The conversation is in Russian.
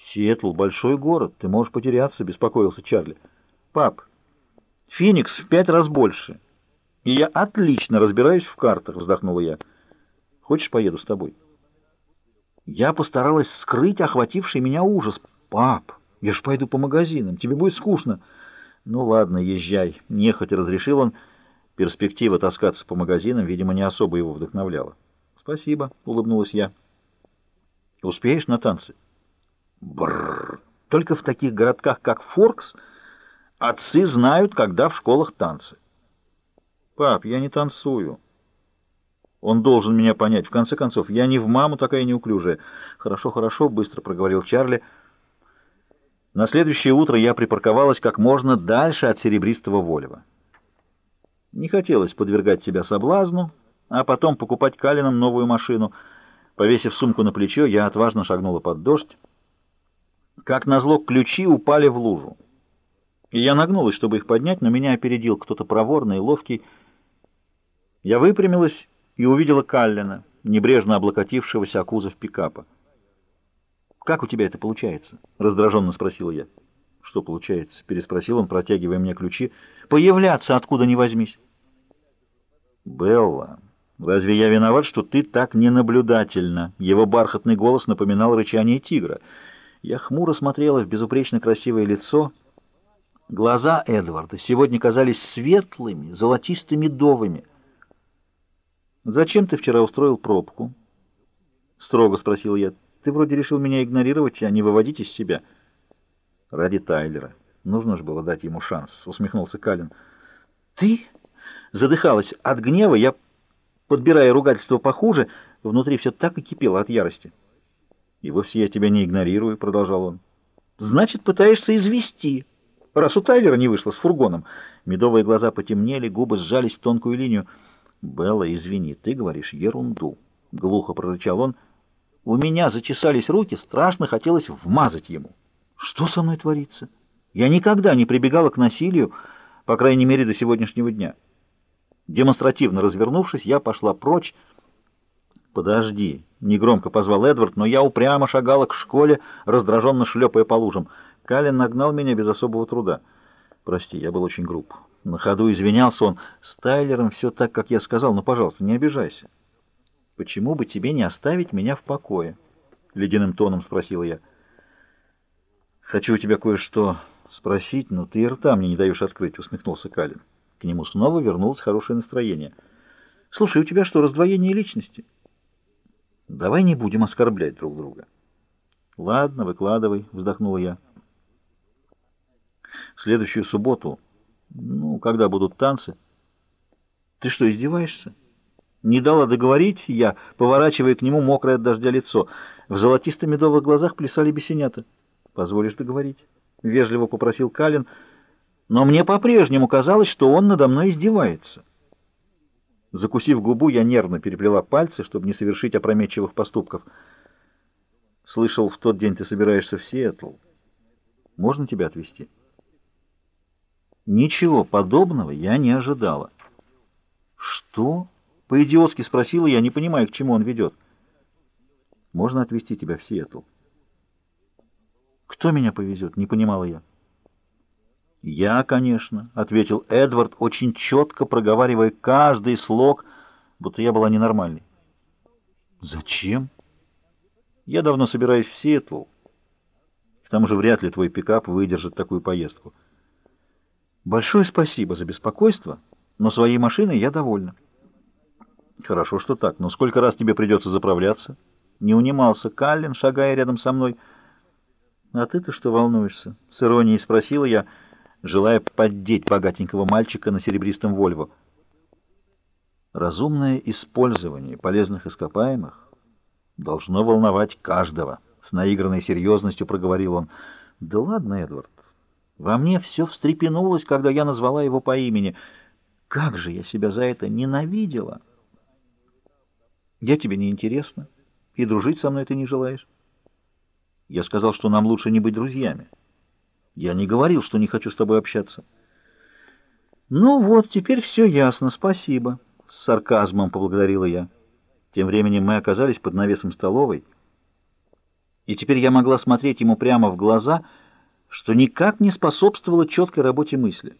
Сиэтл — большой город, ты можешь потеряться, — беспокоился Чарли. Пап, Феникс в пять раз больше, и я отлично разбираюсь в картах, — вздохнула я. Хочешь, поеду с тобой? Я постаралась скрыть охвативший меня ужас. Пап, я ж пойду по магазинам, тебе будет скучно. Ну ладно, езжай, нехотя разрешил он. Перспектива таскаться по магазинам, видимо, не особо его вдохновляла. Спасибо, улыбнулась я. Успеешь на танцы? Бррр. Только в таких городках, как Форкс, отцы знают, когда в школах танцы. Пап, я не танцую. Он должен меня понять. В конце концов, я не в маму такая неуклюжая. Хорошо, хорошо, быстро проговорил Чарли. На следующее утро я припарковалась как можно дальше от серебристого Волева. Не хотелось подвергать себя соблазну, а потом покупать Калинам новую машину. Повесив сумку на плечо, я отважно шагнула под дождь. Как назло, ключи упали в лужу. И я нагнулась, чтобы их поднять, но меня опередил кто-то проворный и ловкий. Я выпрямилась и увидела Каллина, небрежно облокотившегося о кузов пикапа. «Как у тебя это получается?» — раздраженно спросила я. «Что получается?» — переспросил он, протягивая мне ключи. «Появляться откуда ни возьмись». «Белла, разве я виноват, что ты так ненаблюдательна?» Его бархатный голос напоминал рычание тигра — я хмуро смотрела в безупречно красивое лицо. Глаза Эдварда сегодня казались светлыми, золотисто-медовыми. «Зачем ты вчера устроил пробку?» — строго спросил я. «Ты вроде решил меня игнорировать, а не выводить из себя». «Ради Тайлера. Нужно же было дать ему шанс», — усмехнулся Калин. «Ты?» — задыхалась от гнева. Я, подбирая ругательство похуже, внутри все так и кипело от ярости. «И вовсе я тебя не игнорирую», — продолжал он. «Значит, пытаешься извести, раз у Тайлера не вышло с фургоном». Медовые глаза потемнели, губы сжались в тонкую линию. «Белла, извини, ты говоришь ерунду», — глухо прорычал он. «У меня зачесались руки, страшно хотелось вмазать ему». «Что со мной творится? Я никогда не прибегала к насилию, по крайней мере, до сегодняшнего дня». Демонстративно развернувшись, я пошла прочь, «Подожди!» — негромко позвал Эдвард, но я упрямо шагала к школе, раздраженно шлепая по лужам. Калин нагнал меня без особого труда. «Прости, я был очень груб». На ходу извинялся он. «С Тайлером все так, как я сказал, но, пожалуйста, не обижайся». «Почему бы тебе не оставить меня в покое?» — ледяным тоном спросила я. «Хочу у тебя кое-что спросить, но ты и рта мне не даешь открыть», — усмехнулся Калин. К нему снова вернулось хорошее настроение. «Слушай, у тебя что, раздвоение личности?» Давай не будем оскорблять друг друга. Ладно, выкладывай, вздохнула я. Следующую субботу, ну, когда будут танцы. Ты что, издеваешься? Не дала договорить я, поворачивая к нему мокрое от дождя лицо. В золотисто-медовых глазах плясали бесенята. Позволишь договорить? Вежливо попросил Калин, но мне по-прежнему казалось, что он надо мной издевается. Закусив губу, я нервно переплела пальцы, чтобы не совершить опрометчивых поступков. Слышал, в тот день ты собираешься в Сиэтл. Можно тебя отвезти? Ничего подобного я не ожидала. Что? По-идиотски спросила я, не понимая, к чему он ведет. Можно отвезти тебя в Сиэтл. Кто меня повезет? Не понимала я. «Я, конечно», — ответил Эдвард, очень четко проговаривая каждый слог, будто я была ненормальной. «Зачем?» «Я давно собираюсь в Сиэтл. К тому же вряд ли твой пикап выдержит такую поездку». «Большое спасибо за беспокойство, но своей машиной я довольна». «Хорошо, что так, но сколько раз тебе придется заправляться?» Не унимался Каллен, шагая рядом со мной. «А ты-то что волнуешься?» — с иронией спросила я, — желая поддеть богатенького мальчика на серебристом Вольво. Разумное использование полезных ископаемых должно волновать каждого. С наигранной серьезностью проговорил он. Да ладно, Эдвард, во мне все встрепенулось, когда я назвала его по имени. Как же я себя за это ненавидела! Я тебе не интересна, и дружить со мной ты не желаешь. Я сказал, что нам лучше не быть друзьями. Я не говорил, что не хочу с тобой общаться. Ну вот, теперь все ясно, спасибо. С сарказмом поблагодарила я. Тем временем мы оказались под навесом столовой. и теперь я могла смотреть ему прямо в глаза, что никак не способствовало четкой работе мысли.